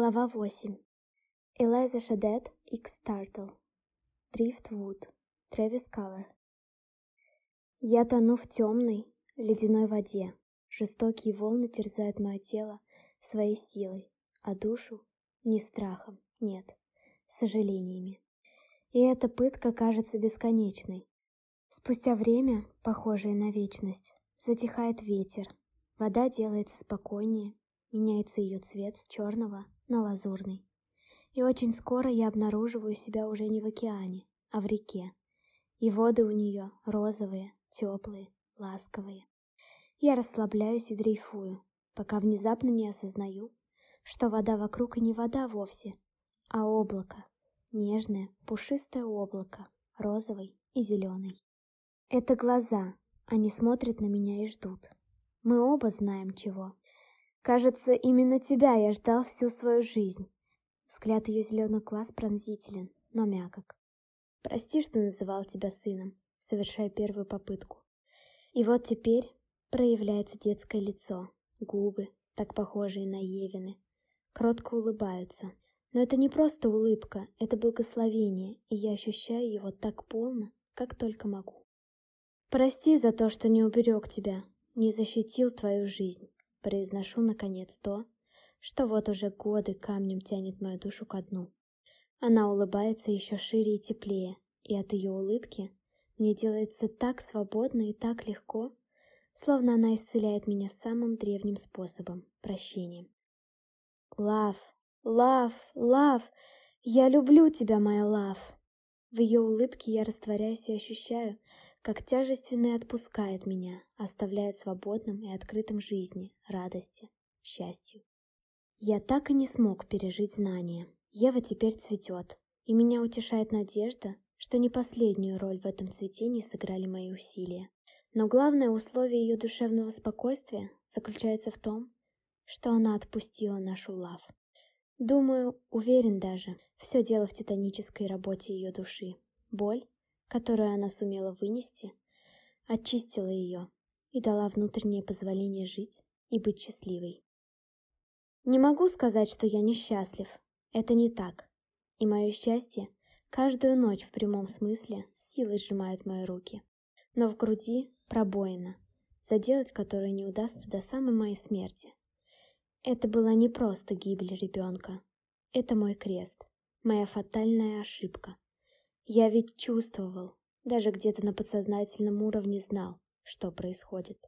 Глава 8. Элайза Шадет, Икс Тартл. Дрифтвуд. Трэвис Кавер. Я тону в темной, ледяной воде. Жестокие волны терзают мое тело своей силой, а душу не страхом, нет, сожалениями. И эта пытка кажется бесконечной. Спустя время, похожее на вечность, затихает ветер. Вода делается спокойнее, меняется ее цвет с черного на лазурный. И очень скоро я обнаруживаю себя уже не в океане, а в реке. И воды у нее розовые, теплые, ласковые. Я расслабляюсь и дрейфую, пока внезапно не осознаю, что вода вокруг и не вода вовсе, а облако. Нежное, пушистое облако, розовый и зеленый. Это глаза, они смотрят на меня и ждут. Мы оба знаем чего. Кажется, именно тебя я ждал всю свою жизнь. Взгляд ее зеленых глаз пронзителен, но мягок. Прости, что называл тебя сыном, совершая первую попытку. И вот теперь проявляется детское лицо, губы, так похожие на Евины, кротко улыбаются. Но это не просто улыбка, это благословение, и я ощущаю его так полно, как только могу. Прости за то, что не уберег тебя, не защитил твою жизнь произношу наконец то, что вот уже годы камнем тянет мою душу ко дну. Она улыбается еще шире и теплее, и от ее улыбки мне делается так свободно и так легко, словно она исцеляет меня самым древним способом – прощением. «Лав, лав, лав, я люблю тебя, моя лав!» В ее улыбке я растворяюсь и ощущаю, как тяжественное отпускает меня, оставляет свободным и открытым жизни, радости, счастью. Я так и не смог пережить знания. Ева теперь цветет, и меня утешает надежда, что не последнюю роль в этом цветении сыграли мои усилия. Но главное условие ее душевного спокойствия заключается в том, что она отпустила нашу лав. Думаю, уверен даже, все дело в титанической работе ее души. Боль, которую она сумела вынести, очистила ее и дала внутреннее позволение жить и быть счастливой. Не могу сказать, что я несчастлив. Это не так. И мое счастье каждую ночь в прямом смысле силой сжимают мои руки. Но в груди пробоина, заделать которую не удастся до самой моей смерти. Это была не просто гибель ребенка. Это мой крест, моя фатальная ошибка. Я ведь чувствовал, даже где-то на подсознательном уровне знал, что происходит.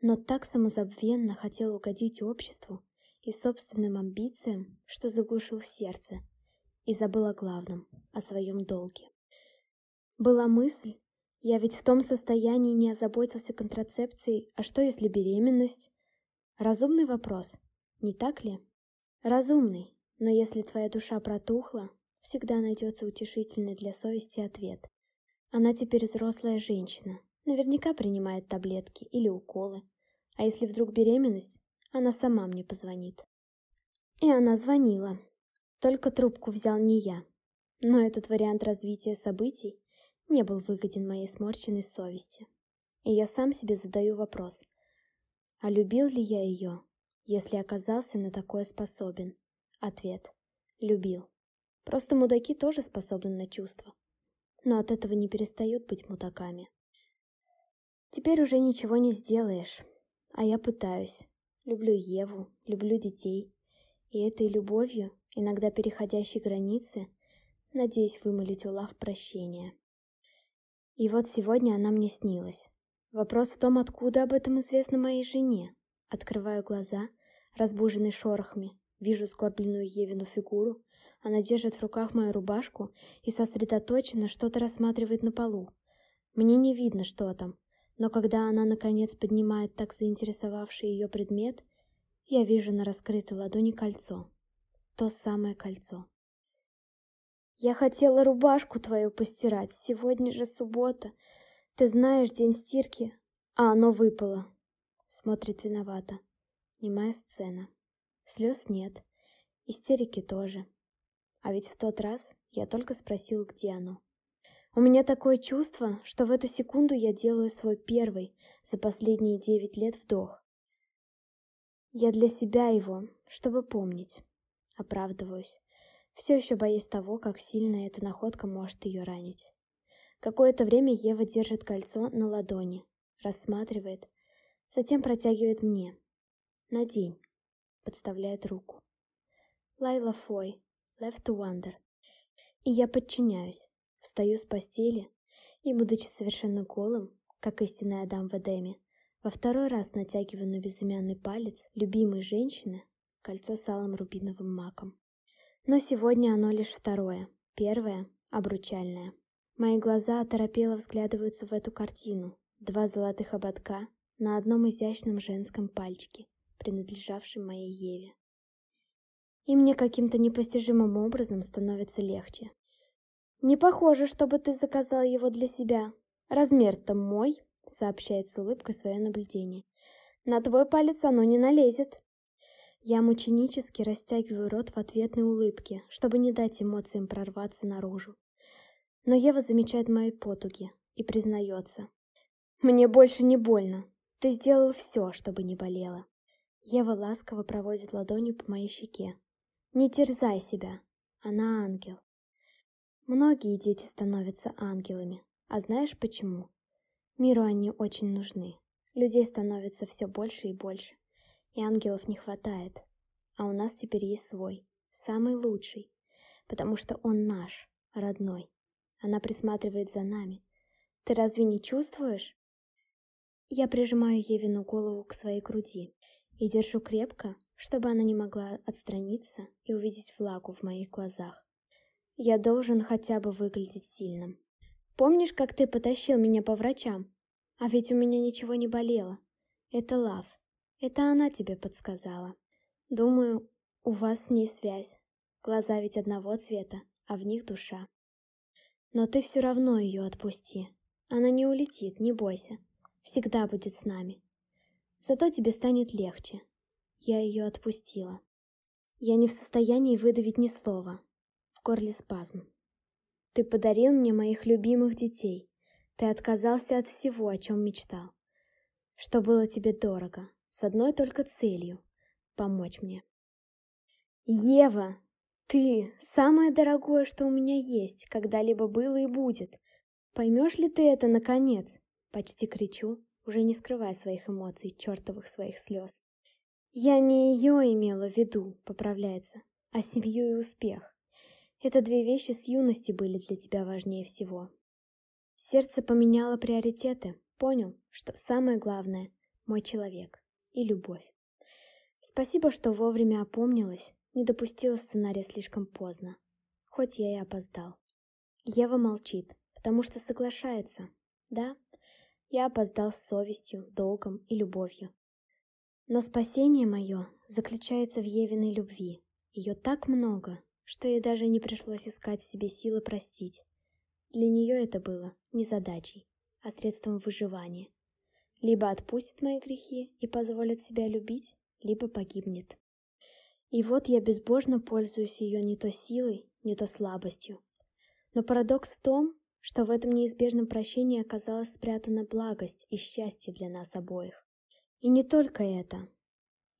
Но так самозабвенно хотел угодить обществу и собственным амбициям, что заглушил сердце и забыл о главном, о своем долге. Была мысль, я ведь в том состоянии не озаботился контрацепцией, а что если беременность? Разумный вопрос, не так ли? Разумный, но если твоя душа протухла, всегда найдется утешительный для совести ответ. Она теперь взрослая женщина, наверняка принимает таблетки или уколы. А если вдруг беременность, она сама мне позвонит. И она звонила. Только трубку взял не я. Но этот вариант развития событий не был выгоден моей сморщенной совести. И я сам себе задаю вопрос. А любил ли я ее, если оказался на такое способен? Ответ. Любил. Просто мудаки тоже способны на чувства. Но от этого не перестают быть мудаками. Теперь уже ничего не сделаешь. А я пытаюсь. Люблю Еву, люблю детей. И этой любовью, иногда переходящей границы, надеюсь вымолить у Лав прощения. И вот сегодня она мне снилась. Вопрос в том, откуда об этом известно моей жене. Открываю глаза, разбуженный шорохами, вижу скорбленную Евину фигуру, она держит в руках мою рубашку и сосредоточенно что-то рассматривает на полу. Мне не видно, что там, но когда она, наконец, поднимает так заинтересовавший ее предмет, я вижу на раскрытой ладони кольцо. То самое кольцо. «Я хотела рубашку твою постирать, сегодня же суббота. Ты знаешь, день стирки, а оно выпало». Смотрит виновато. Немая сцена. Слез нет, истерики тоже. А ведь в тот раз я только спросил, где оно. У меня такое чувство, что в эту секунду я делаю свой первый за последние девять лет вдох. Я для себя его, чтобы помнить. Оправдываюсь. Все еще боюсь того, как сильно эта находка может ее ранить. Какое-то время Ева держит кольцо на ладони, рассматривает, затем протягивает мне. «Надень», — подставляет руку. Лайла Фой, Left to Wonder. И я подчиняюсь, встаю с постели и, будучи совершенно голым, как истинный Адам в Эдеме, во второй раз натягиваю на безымянный палец любимой женщины кольцо с алым рубиновым маком. Но сегодня оно лишь второе, первое — обручальное. Мои глаза оторопело взглядываются в эту картину. Два золотых ободка на одном изящном женском пальчике, принадлежавшем моей Еве и мне каким-то непостижимым образом становится легче. «Не похоже, чтобы ты заказал его для себя. Размер-то мой», — сообщает с улыбкой свое наблюдение. «На твой палец оно не налезет». Я мученически растягиваю рот в ответной улыбке, чтобы не дать эмоциям прорваться наружу. Но Ева замечает мои потуги и признается. «Мне больше не больно. Ты сделал все, чтобы не болело». Ева ласково проводит ладонью по моей щеке, не терзай себя, она ангел. Многие дети становятся ангелами, а знаешь почему? Миру они очень нужны. Людей становится все больше и больше, и ангелов не хватает. А у нас теперь есть свой, самый лучший, потому что он наш, родной. Она присматривает за нами. Ты разве не чувствуешь? Я прижимаю Евину голову к своей груди и держу крепко, чтобы она не могла отстраниться и увидеть влагу в моих глазах. Я должен хотя бы выглядеть сильным. Помнишь, как ты потащил меня по врачам? А ведь у меня ничего не болело. Это Лав. Это она тебе подсказала. Думаю, у вас с ней связь. Глаза ведь одного цвета, а в них душа. Но ты все равно ее отпусти. Она не улетит, не бойся. Всегда будет с нами. Зато тебе станет легче, я ее отпустила. Я не в состоянии выдавить ни слова. В горле спазм. Ты подарил мне моих любимых детей. Ты отказался от всего, о чем мечтал. Что было тебе дорого, с одной только целью — помочь мне. Ева, ты — самое дорогое, что у меня есть, когда-либо было и будет. Поймешь ли ты это, наконец? Почти кричу, уже не скрывая своих эмоций, чертовых своих слез. Я не ее имела в виду, поправляется, а семью и успех. Это две вещи с юности были для тебя важнее всего. Сердце поменяло приоритеты, понял, что самое главное — мой человек и любовь. Спасибо, что вовремя опомнилась, не допустила сценария слишком поздно, хоть я и опоздал. Ева молчит, потому что соглашается. Да, я опоздал с совестью, долгом и любовью. Но спасение мое заключается в Евиной любви. Ее так много, что ей даже не пришлось искать в себе силы простить. Для нее это было не задачей, а средством выживания. Либо отпустит мои грехи и позволит себя любить, либо погибнет. И вот я безбожно пользуюсь ее не то силой, не то слабостью. Но парадокс в том, что в этом неизбежном прощении оказалась спрятана благость и счастье для нас обоих. И не только это.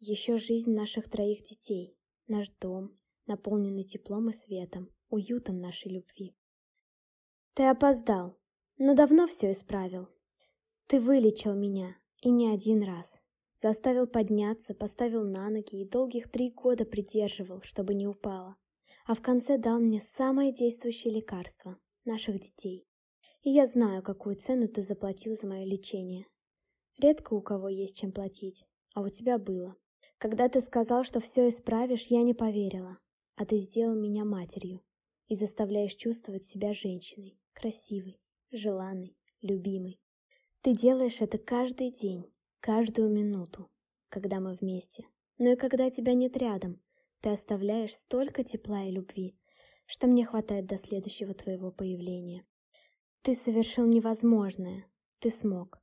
Еще жизнь наших троих детей, наш дом, наполненный теплом и светом, уютом нашей любви. Ты опоздал, но давно все исправил. Ты вылечил меня, и не один раз. Заставил подняться, поставил на ноги и долгих три года придерживал, чтобы не упала. А в конце дал мне самое действующее лекарство — наших детей. И я знаю, какую цену ты заплатил за мое лечение. Редко у кого есть чем платить, а у тебя было. Когда ты сказал, что все исправишь, я не поверила, а ты сделал меня матерью и заставляешь чувствовать себя женщиной, красивой, желанной, любимой. Ты делаешь это каждый день, каждую минуту, когда мы вместе. Но и когда тебя нет рядом, ты оставляешь столько тепла и любви, что мне хватает до следующего твоего появления. Ты совершил невозможное, ты смог.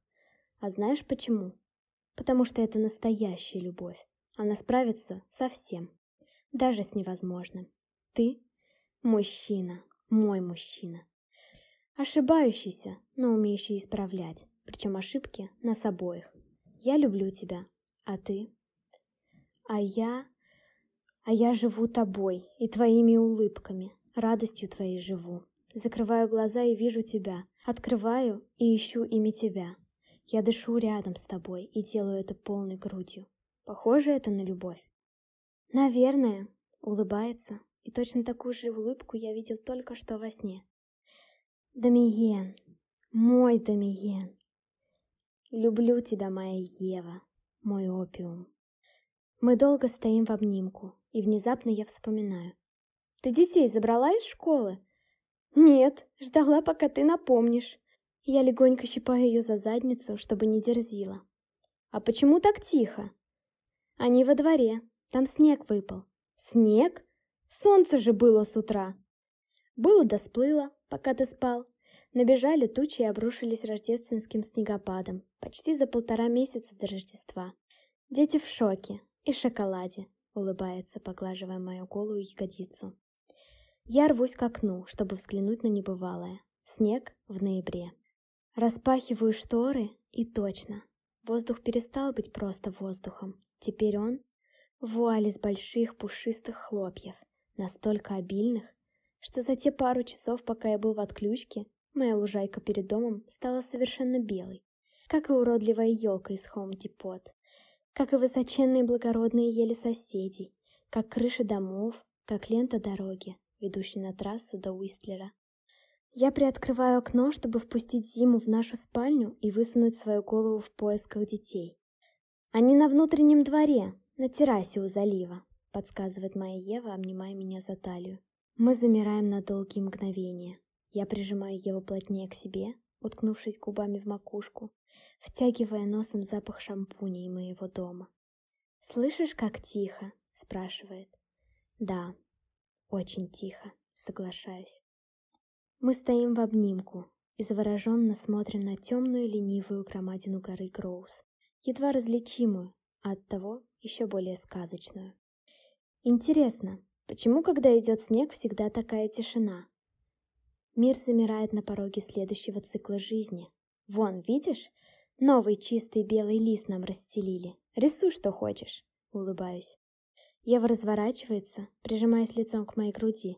А знаешь почему? Потому что это настоящая любовь. Она справится со всем, даже с невозможным. Ты – мужчина, мой мужчина. Ошибающийся, но умеющий исправлять, причем ошибки нас обоих. Я люблю тебя, а ты? А я... А я живу тобой и твоими улыбками, радостью твоей живу. Закрываю глаза и вижу тебя, открываю и ищу имя тебя. Я дышу рядом с тобой и делаю это полной грудью. Похоже это на любовь? Наверное, улыбается, и точно такую же улыбку я видел только что во сне. Дамиен, мой Дамиен. Люблю тебя, моя Ева, мой опиум. Мы долго стоим в обнимку, и внезапно я вспоминаю. Ты детей забрала из школы? Нет, ждала, пока ты напомнишь. Я легонько щипаю ее за задницу, чтобы не дерзила. А почему так тихо? Они во дворе, там снег выпал. Снег? Солнце же было с утра. Было да сплыло, пока ты спал. Набежали тучи и обрушились рождественским снегопадом, почти за полтора месяца до Рождества. Дети в шоке и шоколаде, улыбается, поглаживая мою голую ягодицу. Я рвусь к окну, чтобы взглянуть на небывалое. Снег в ноябре. Распахиваю шторы, и точно. Воздух перестал быть просто воздухом. Теперь он — вуаль из больших пушистых хлопьев, настолько обильных, что за те пару часов, пока я был в отключке, моя лужайка перед домом стала совершенно белой, как и уродливая елка из Depot, как и высоченные благородные ели соседей, как крыши домов, как лента дороги, ведущей на трассу до Уистлера. Я приоткрываю окно, чтобы впустить Зиму в нашу спальню и высунуть свою голову в поисках детей. Они на внутреннем дворе, на террасе у залива, подсказывает моя Ева, обнимая меня за талию. Мы замираем на долгие мгновения. Я прижимаю Еву плотнее к себе, уткнувшись губами в макушку, втягивая носом запах шампуня и моего дома. «Слышишь, как тихо?» — спрашивает. «Да, очень тихо», — соглашаюсь. Мы стоим в обнимку и завороженно смотрим на темную ленивую громадину горы Гроус, едва различимую, а оттого еще более сказочную. Интересно, почему, когда идет снег, всегда такая тишина? Мир замирает на пороге следующего цикла жизни. Вон, видишь? Новый чистый белый лист нам расстелили. Рисуй, что хочешь. Улыбаюсь. Ева разворачивается, прижимаясь лицом к моей груди.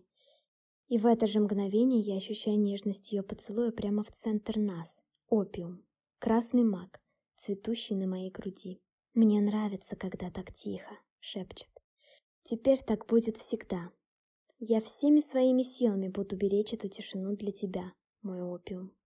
И в это же мгновение я ощущаю нежность ее поцелуя прямо в центр нас. Опиум. Красный маг, цветущий на моей груди. «Мне нравится, когда так тихо», — шепчет. «Теперь так будет всегда. Я всеми своими силами буду беречь эту тишину для тебя, мой опиум».